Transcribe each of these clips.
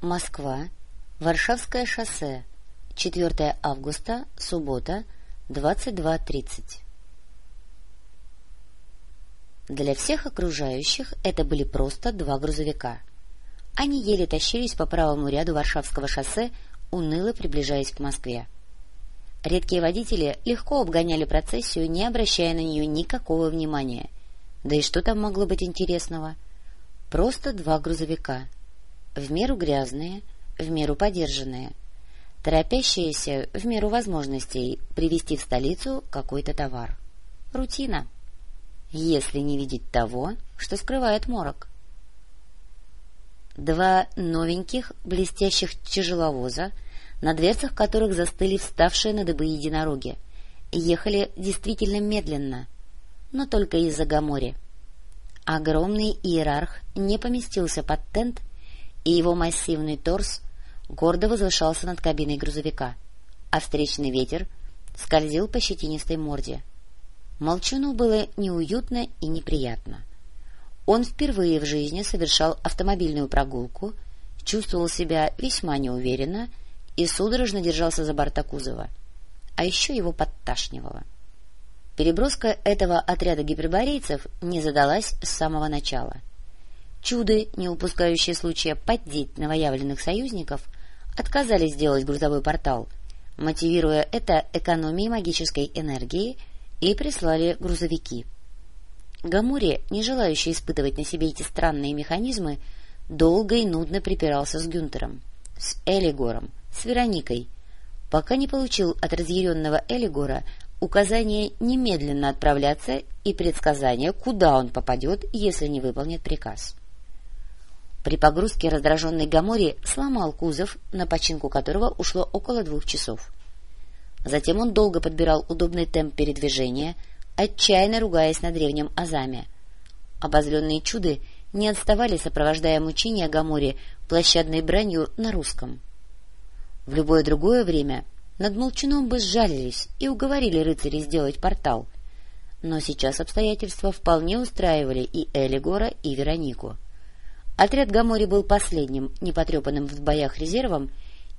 Москва. Варшавское шоссе. 4 августа, суббота, 22.30. Для всех окружающих это были просто два грузовика. Они еле тащились по правому ряду Варшавского шоссе, уныло приближаясь к Москве. Редкие водители легко обгоняли процессию, не обращая на нее никакого внимания. Да и что там могло быть интересного? Просто два грузовика. В меру грязные, в меру подержанные. Торопящиеся, в меру возможностей, привезти в столицу какой-то товар. Рутина. Если не видеть того, что скрывает морок. Два новеньких, блестящих тяжеловоза, на дверцах которых застыли вставшие на дыбы единороги, ехали действительно медленно, но только из-за Гамори. Огромный иерарх не поместился под тент, и его массивный торс гордо возвышался над кабиной грузовика, а встречный ветер скользил по щетинистой морде. Молчуну было неуютно и неприятно. Он впервые в жизни совершал автомобильную прогулку, чувствовал себя весьма неуверенно и судорожно держался за борта кузова. А еще его подташнивало. Переброска этого отряда гиперборейцев не задалась с самого начала. Чуды, не упускающие случая поддеть новоявленных союзников, отказались сделать грузовой портал, мотивируя это экономией магической энергии, и прислали грузовики — Гамури, не желающий испытывать на себе эти странные механизмы, долго и нудно припирался с Гюнтером, с Элигором, с Вероникой, пока не получил от разъяренного Элигора указание немедленно отправляться и предсказание, куда он попадет, если не выполнит приказ. При погрузке раздраженный Гамори сломал кузов, на починку которого ушло около двух часов. Затем он долго подбирал удобный темп передвижения, отчаянно ругаясь на древнем Азаме. Обозленные чуды не отставали, сопровождая мучения Гамори площадной бранью на русском. В любое другое время над Молчуном бы сжалились и уговорили рыцарей сделать портал, но сейчас обстоятельства вполне устраивали и Элигора, и Веронику. Отряд Гамори был последним, непотрепанным в боях резервом,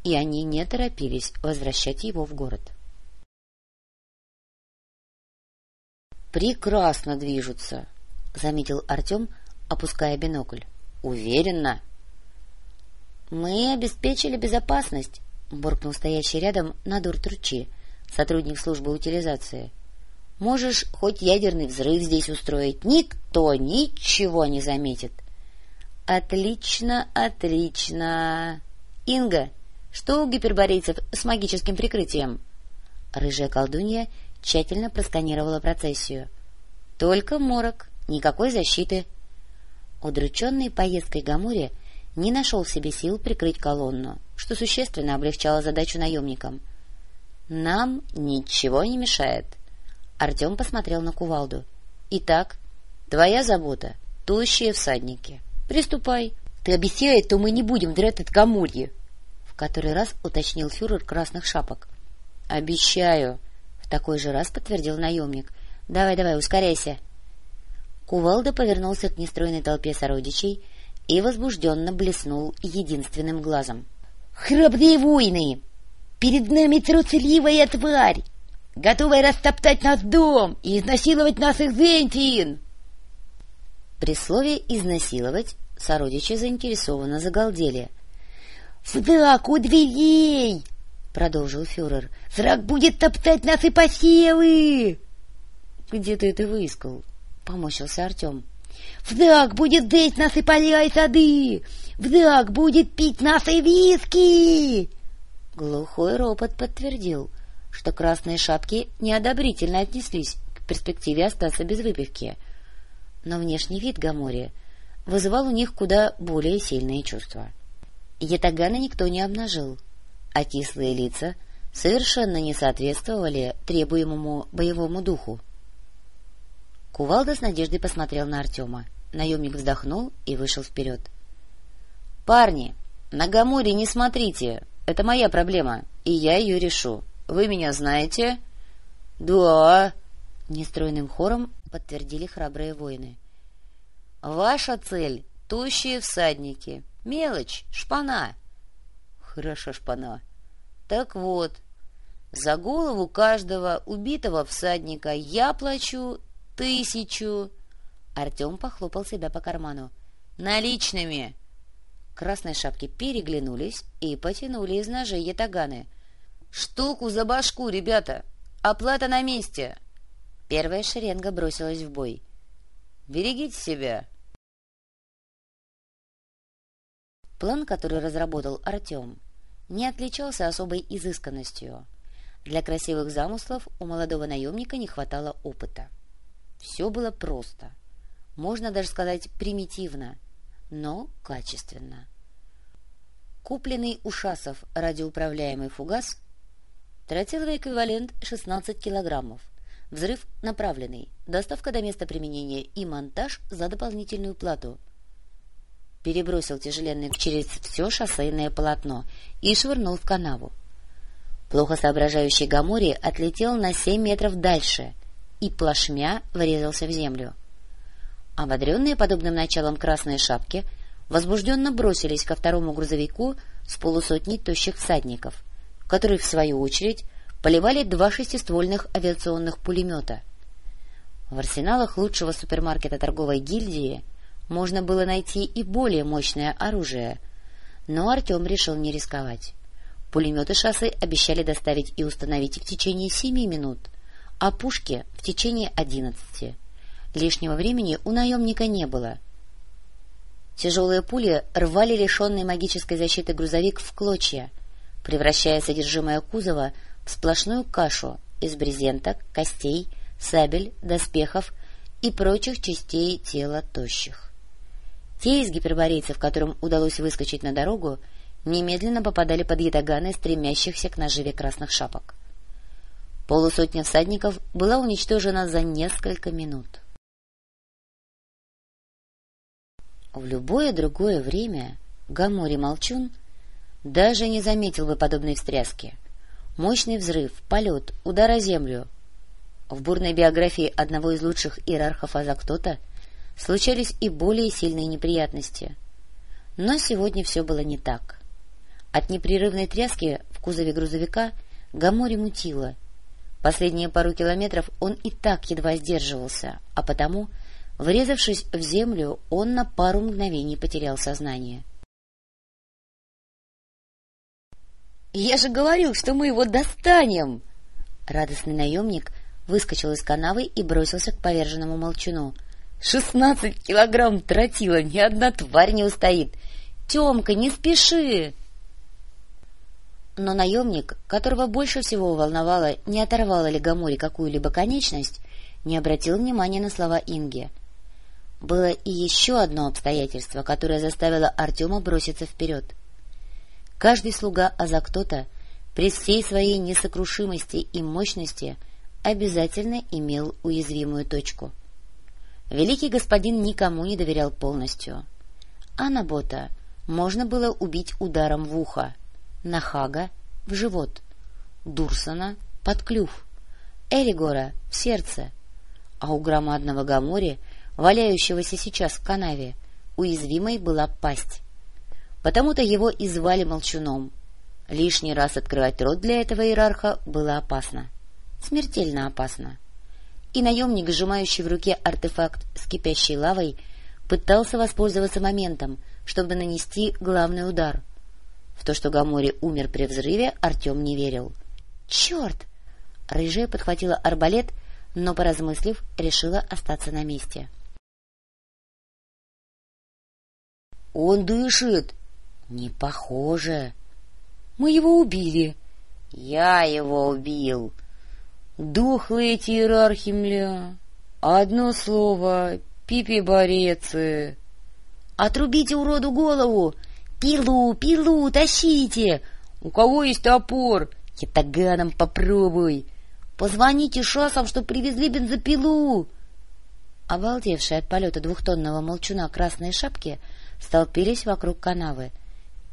и они не торопились возвращать его в город. — Прекрасно движутся, — заметил Артем, опуская бинокль. — Уверенно. — Мы обеспечили безопасность, — буркнул стоящий рядом Надур Турчи, сотрудник службы утилизации. — Можешь хоть ядерный взрыв здесь устроить, никто ничего не заметит. — Отлично, отлично. Инга, что у гиперборейцев с магическим прикрытием? Рыжая колдунья тщательно просканировала процессию. Только морок, никакой защиты. Удрученный поездкой Гамури не нашел себе сил прикрыть колонну, что существенно облегчало задачу наемникам. — Нам ничего не мешает. Артем посмотрел на кувалду. — Итак, твоя забота — тощие всадники. Приступай. — Ты обещай, то мы не будем драть от Гамурьи, — в который раз уточнил фюрер красных шапок. — Обещаю, такой же раз подтвердил наемник. — Давай, давай, ускоряйся. Кувалда повернулся к нестройной толпе сородичей и возбужденно блеснул единственным глазом. — Храбрые воины! Перед нами трусливая тварь, готовая растоптать наш дом и изнасиловать наших зентин! При слове «изнасиловать» сородичи заинтересованно загалдели. — Флаг у дверей! — продолжил фюрер. — Враг будет топтать нас и посевы! — Где ты это выискал? — помощился Артем. — Враг будет дыть нас и поля и сады! Враг будет пить наши виски! Глухой ропот подтвердил, что красные шапки неодобрительно отнеслись к перспективе остаться без выпивки. Но внешний вид Гамори вызывал у них куда более сильные чувства. Ятагана никто не обнажил — а кислые лица совершенно не соответствовали требуемому боевому духу. Кувалда с надеждой посмотрел на Артема. Наемник вздохнул и вышел вперед. — Парни, на Гаморе не смотрите. Это моя проблема, и я ее решу. Вы меня знаете? — Да, — нестройным хором подтвердили храбрые воины. — Ваша цель — тощие всадники. Мелочь, шпана. Хорошо шпана. Так вот, за голову каждого убитого всадника я плачу тысячу. Артем похлопал себя по карману. Наличными. Красные шапки переглянулись и потянули из ножей ятаганы. Штуку за башку, ребята. Оплата на месте. Первая шеренга бросилась в бой. Берегите себя. План, который разработал Артем, не отличался особой изысканностью. Для красивых замыслов у молодого наемника не хватало опыта. Все было просто. Можно даже сказать примитивно, но качественно. Купленный у шасов радиоуправляемый фугас тротиловый эквивалент 16 килограммов, взрыв направленный, доставка до места применения и монтаж за дополнительную плату – перебросил тяжеленный через все шоссейное полотно и швырнул в канаву. Плохо соображающий Гамори отлетел на семь метров дальше и плашмя врезался в землю. Ободренные подобным началом красные шапки возбужденно бросились ко второму грузовику с полусотней тощих всадников, которые, в свою очередь, поливали два шестиствольных авиационных пулемета. В арсеналах лучшего супермаркета торговой гильдии — можно было найти и более мощное оружие, но Артем решил не рисковать. Пулеметы шоссе обещали доставить и установить в течение семи минут, а пушки — в течение одиннадцати. Лишнего времени у наемника не было. Тяжелые пули рвали лишенный магической защиты грузовик в клочья, превращая содержимое кузова в сплошную кашу из брезента, костей, сабель, доспехов и прочих частей тела тощих. Те из гиперборейцев, которым удалось выскочить на дорогу, немедленно попадали под ятаганы стремящихся к наживе красных шапок. Полусотня всадников была уничтожена за несколько минут. В любое другое время Гамори Молчун даже не заметил бы подобной встряски. Мощный взрыв, полет, удар о землю. В бурной биографии одного из лучших иерархов Азактота случались и более сильные неприятности. Но сегодня все было не так. От непрерывной тряски в кузове грузовика Гамори мутило. Последние пару километров он и так едва сдерживался, а потому, врезавшись в землю, он на пару мгновений потерял сознание. — Я же говорил, что мы его достанем! Радостный наемник выскочил из канавы и бросился к поверженному молчуну — Шестнадцать килограмм тротила, ни одна тварь не устоит. Темка, не спеши! Но наемник, которого больше всего волновало, не оторвала ли Гамори какую-либо конечность, не обратил внимания на слова Инги. Было и еще одно обстоятельство, которое заставило Артема броситься вперед. Каждый слуга Азактота при всей своей несокрушимости и мощности обязательно имел уязвимую точку — Великий господин никому не доверял полностью. Анабота можно было убить ударом в ухо, Нахага — в живот, Дурсона — под клюв, Эригора — в сердце, а у громадного Гамори, валяющегося сейчас в канаве, уязвимой была пасть. Потому-то его и звали Молчуном. Лишний раз открывать рот для этого иерарха было опасно. Смертельно опасно и наемник, сжимающий в руке артефакт с кипящей лавой, пытался воспользоваться моментом, чтобы нанести главный удар. В то, что Гамори умер при взрыве, Артем не верил. «Черт!» Рыжая подхватила арбалет, но, поразмыслив, решила остаться на месте. «Он дышит!» «Не похоже!» «Мы его убили!» «Я его убил!» Духлые эти иерархи, мля. Одно слово — пипи-борецы. Отрубите уроду голову! Пилу, пилу, тащите! У кого есть топор? Ятаганом попробуй! Позвоните шасам, что привезли бензопилу! Обалдевшие от полета двухтонного молчуна красные шапки столпились вокруг канавы.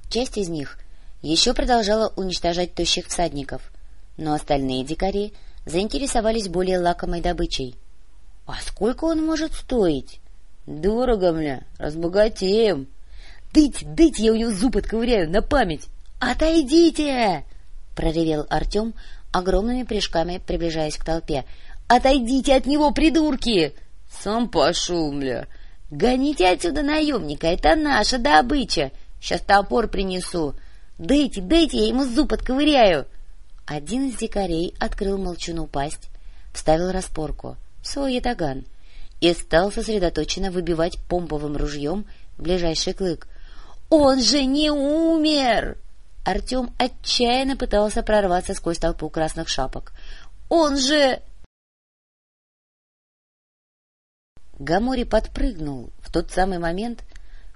Часть из них еще продолжала уничтожать тощих всадников, но остальные дикари заинтересовались более лакомой добычей. — А сколько он может стоить? — Дорого, мля, разбогатеем. — Дыть, дыть, я у него зуб отковыряю, на память. — Отойдите! — проревел Артем, огромными прыжками приближаясь к толпе. — Отойдите от него, придурки! — Сам пошел, бля! — Гоните отсюда наемника, это наша добыча! Сейчас топор принесу! Дайте, дайте, я ему зуб отковыряю! Один из дикарей открыл молчуну пасть, вставил распорку, свой ятаган, и стал сосредоточенно выбивать помповым ружьем ближайший клык. «Он же не умер!» Артем отчаянно пытался прорваться сквозь толпу красных шапок. «Он же...» Гамори подпрыгнул в тот самый момент,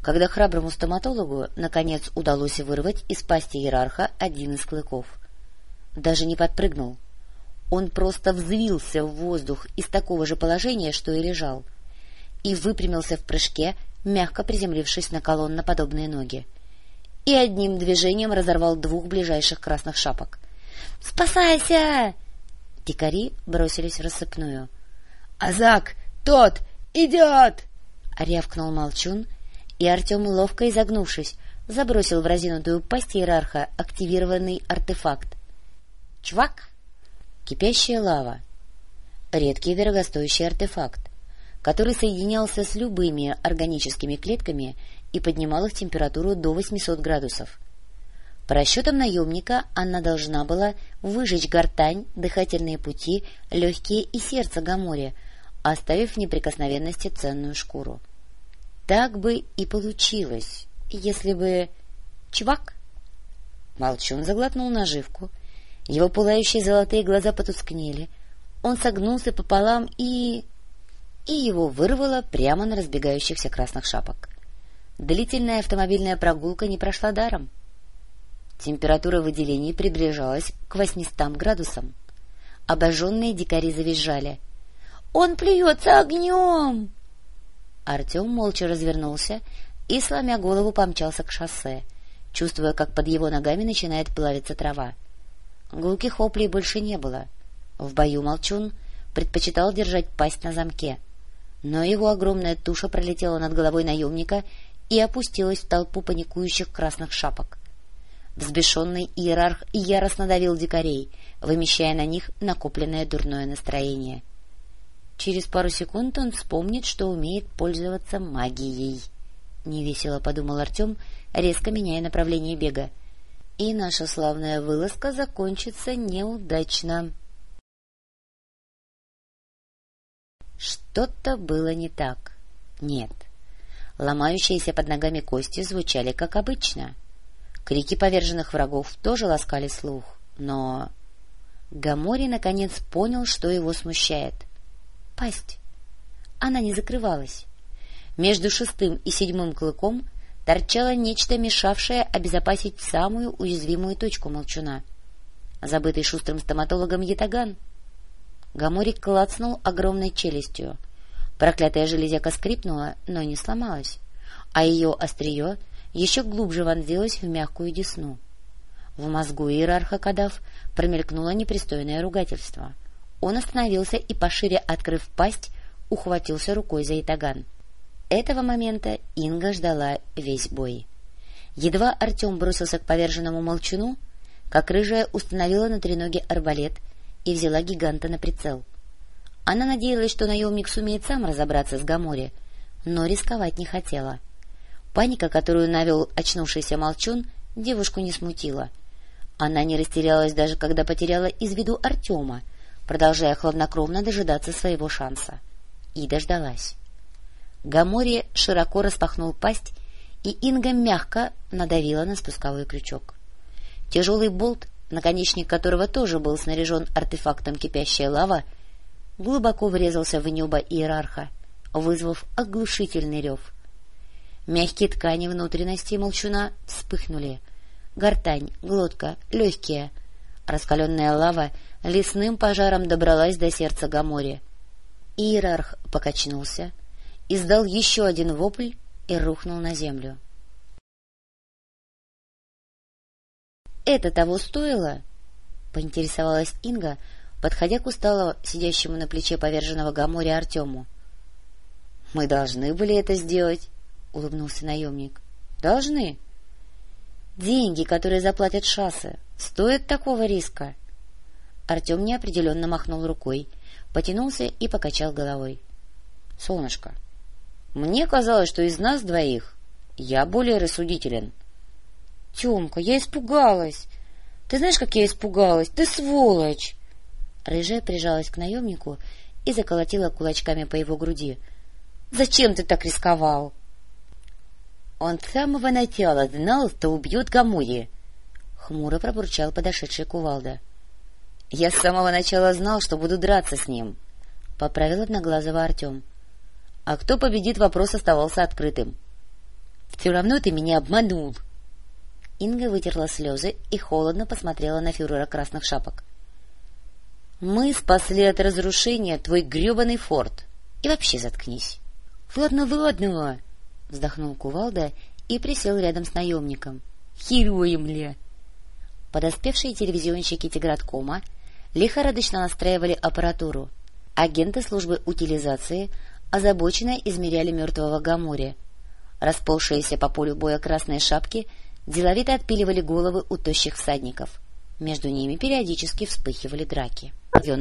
когда храброму стоматологу наконец удалось вырвать из пасти иерарха один из клыков. Даже не подпрыгнул. Он просто взвился в воздух из такого же положения, что и лежал, и выпрямился в прыжке, мягко приземлившись на колонноподобные ноги, и одним движением разорвал двух ближайших красных шапок. «Спасайся!» Дикари бросились в рассыпную. «Азак! Тот! Идет!» — рявкнул Молчун, и Артем, ловко изогнувшись, забросил в разинутую пасть иерарха активированный артефакт. «Чвак!» Кипящая лава. Редкий дорогостоящий артефакт который соединялся с любыми органическими клетками и поднимал их температуру до 800 градусов. По расчетам наемника она должна была выжечь гортань, дыхательные пути, легкие и сердце Гаморе, оставив в неприкосновенности ценную шкуру. Так бы и получилось, если бы... Чувак! Молчун заглотнул наживку. Его пылающие золотые глаза потускнели. Он согнулся пополам и и его вырвало прямо на разбегающихся красных шапок. Длительная автомобильная прогулка не прошла даром. Температура выделений приближалась к 800 градусам. Обожженные дикари завизжали. «Он плюется огнем!» Артем молча развернулся и, сломя голову, помчался к шоссе, чувствуя, как под его ногами начинает плавиться трава. Глухих воплей больше не было. В бою молчун предпочитал держать пасть на замке — но его огромная туша пролетела над головой наемника и опустилась в толпу паникующих красных шапок. Взбешенный иерарх яростно давил дикарей, вымещая на них накопленное дурное настроение. Через пару секунд он вспомнит, что умеет пользоваться магией. Невесело подумал Артем, резко меняя направление бега. И наша славная вылазка закончится неудачно. Что-то было не так. Нет. Ломающиеся под ногами кости звучали как обычно. Крики поверженных врагов тоже ласкали слух, но... Гамори наконец понял, что его смущает. Пасть. Она не закрывалась. Между шестым и седьмым клыком торчало нечто, мешавшее обезопасить самую уязвимую точку молчуна. Забытый шустрым стоматологом ятаган — Гаморик клацнул огромной челюстью. Проклятая железяка скрипнула, но не сломалась, а ее острие еще глубже вонзилось в мягкую десну. В мозгу иерарха Кадав промелькнуло непристойное ругательство. Он остановился и, пошире открыв пасть, ухватился рукой за итаган. Этого момента Инга ждала весь бой. Едва Артем бросился к поверженному молчуну, как рыжая установила на треноге арбалет и взяла гиганта на прицел. Она надеялась, что наемник сумеет сам разобраться с Гамори, но рисковать не хотела. Паника, которую навел очнувшийся молчун, девушку не смутила. Она не растерялась даже, когда потеряла из виду Артема, продолжая хладнокровно дожидаться своего шанса. И дождалась. Гамори широко распахнул пасть, и Инга мягко надавила на спусковой крючок. Тяжелый болт наконечник которого тоже был снаряжен артефактом кипящая лава, глубоко врезался в небо иерарха, вызвав оглушительный рев. Мягкие ткани внутренности молчуна вспыхнули. Гортань, глотка, легкие. Раскаленная лава лесным пожаром добралась до сердца Гамори. Иерарх покачнулся, издал еще один вопль и рухнул на землю. это того стоило? — поинтересовалась Инга, подходя к устало сидящему на плече поверженного Гаморя Артему. — Мы должны были это сделать, — улыбнулся наемник. — Должны. — Деньги, которые заплатят шассы, стоят такого риска? Артем неопределенно махнул рукой, потянулся и покачал головой. — Солнышко, мне казалось, что из нас двоих я более рассудителен. — Темка, я испугалась. Ты знаешь, как я испугалась? Ты сволочь! Рыжая прижалась к наемнику и заколотила кулачками по его груди. — Зачем ты так рисковал? — Он с самого начала знал, что убьет Гамури, — хмуро пробурчал подошедший кувалда. — Я с самого начала знал, что буду драться с ним, — поправил одноглазого Артем. А кто победит, вопрос оставался открытым. — Все равно ты меня обманул! Инга вытерла слезы и холодно посмотрела на фюрера красных шапок. — Мы спасли от разрушения твой гребаный форт. И вообще заткнись. — Ладно, ладно, — вздохнул кувалда и присел рядом с наемником. — Хероем ли? Подоспевшие телевизионщики Тиграткома лихорадочно настраивали аппаратуру. Агенты службы утилизации озабоченно измеряли мертвого Гамори. Расползшиеся по полю боя красные шапки деловито отпиливали головы у всадников. Между ними периодически вспыхивали драки.